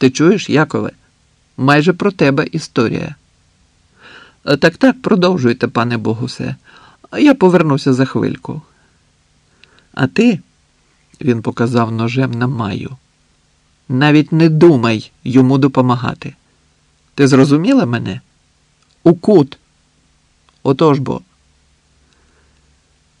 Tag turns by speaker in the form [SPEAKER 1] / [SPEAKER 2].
[SPEAKER 1] Ти чуєш, Якове? Майже про тебе історія. Е, так, так, продовжуйте, пане Богусе. Я повернуся за хвильку. А ти, він показав ножем на маю, навіть не думай йому допомагати. Ти зрозуміла мене? У кут. Отож бо.